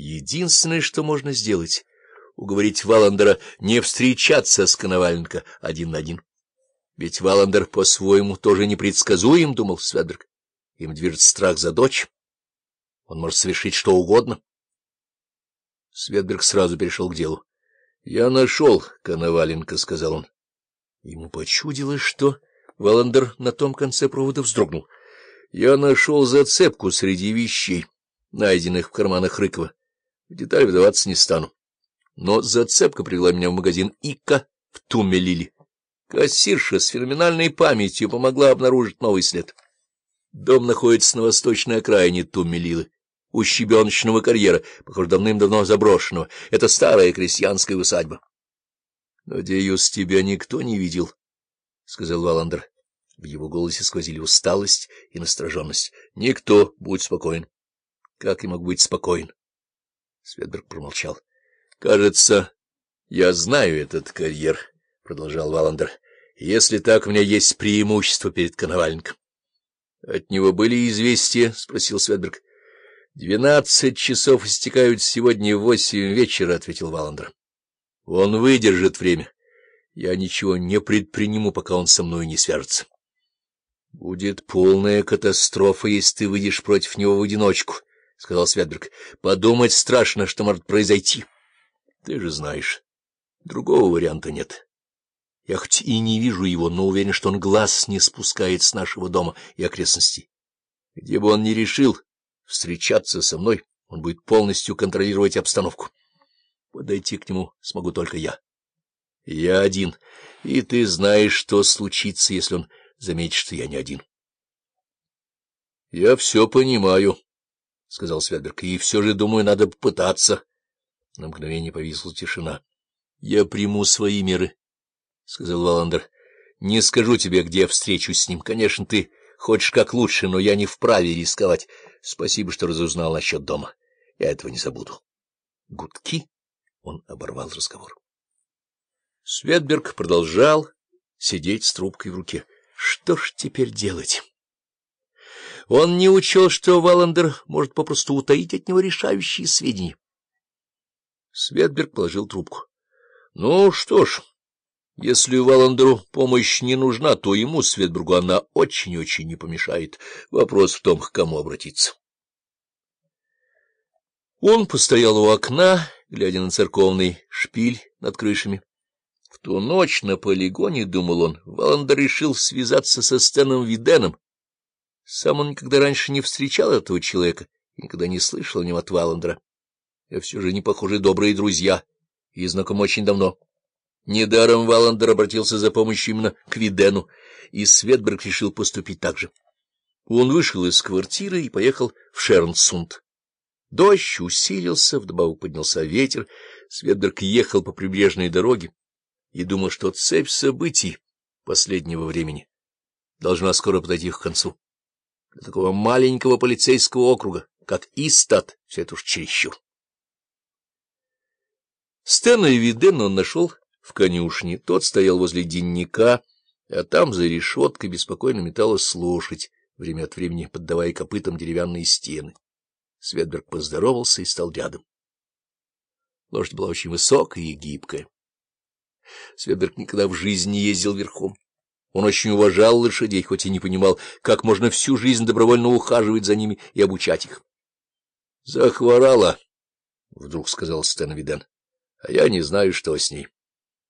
Единственное, что можно сделать — уговорить Валандера не встречаться с Коноваленко один на один. Ведь Валандер по-своему тоже непредсказуем, — думал Сведберг. Им движет страх за дочь. Он может совершить что угодно. Светберг сразу перешел к делу. — Я нашел Коноваленко, — сказал он. Ему почудилось, что Валандер на том конце провода вздрогнул. — Я нашел зацепку среди вещей, найденных в карманах Рыкова. В деталь выдаваться не стану. Но зацепка привела меня в магазин Ика в Тумелили. Кассирша с феноменальной памятью помогла обнаружить новый след. Дом находится на восточной окраине Тумелилы, у щебеночного карьера, похоже, давным-давно заброшенного. Это старая крестьянская усадьба. — Надеюсь, тебя никто не видел, — сказал Валандер. В его голосе сквозили усталость и настороженность. — Никто, будь спокоен. — Как я могу быть спокоен? Светберг промолчал. — Кажется, я знаю этот карьер, — продолжал Валандер. — Если так, у меня есть преимущество перед Коноваленко. — От него были известия? — спросил Светберг. — Двенадцать часов истекают сегодня в восемь вечера, — ответил Валандер. — Он выдержит время. Я ничего не предприниму, пока он со мной не свяжется. — Будет полная катастрофа, если ты выйдешь против него в одиночку, —— сказал Светберг. — Подумать страшно, что может произойти. Ты же знаешь, другого варианта нет. Я хоть и не вижу его, но уверен, что он глаз не спускает с нашего дома и окрестностей. Где бы он ни решил встречаться со мной, он будет полностью контролировать обстановку. Подойти к нему смогу только я. Я один, и ты знаешь, что случится, если он заметит, что я не один. — Я все понимаю, — сказал Светберг, — и все же, думаю, надо попытаться. На мгновение повисла тишина. — Я приму свои меры, — сказал Валандер. — Не скажу тебе, где встречусь с ним. Конечно, ты хочешь как лучше, но я не вправе рисковать. Спасибо, что разузнал насчет дома. Я этого не забуду. Гудки? Он оборвал разговор. Светберг продолжал сидеть с трубкой в руке. Что ж теперь делать? Он не учел, что Валандер может попросту утаить от него решающие сведения. Светберг положил трубку. — Ну что ж, если Валандеру помощь не нужна, то ему, Светбергу, она очень-очень не помешает. Вопрос в том, к кому обратиться. Он постоял у окна, глядя на церковный шпиль над крышами. В ту ночь на полигоне, думал он, Валандер решил связаться со Стэном Виденом, сам он никогда раньше не встречал этого человека и никогда не слышал о нем от Валандера. И все же не похожи добрые друзья и знакомы очень давно. Недаром Валандер обратился за помощью именно к Видену, и Светберг решил поступить так же. Он вышел из квартиры и поехал в Шернсунд. Дождь усилился, вдобавок поднялся ветер. Светберг ехал по прибрежной дороге и думал, что цепь событий последнего времени должна скоро подойти к концу. Для такого маленького полицейского округа, как Истат, все это уж чересчур. Стэна и Видена он нашел в конюшне. Тот стоял возле денника, а там за решеткой беспокойно металась лошадь, время от времени поддавая копытам деревянные стены. Светберг поздоровался и стал рядом. Лошадь была очень высокая и гибкая. Светберг никогда в жизни не ездил верхом. Он очень уважал лошадей, хоть и не понимал, как можно всю жизнь добровольно ухаживать за ними и обучать их. — Захворала, — вдруг сказал Стэн Виден, — а я не знаю, что с ней.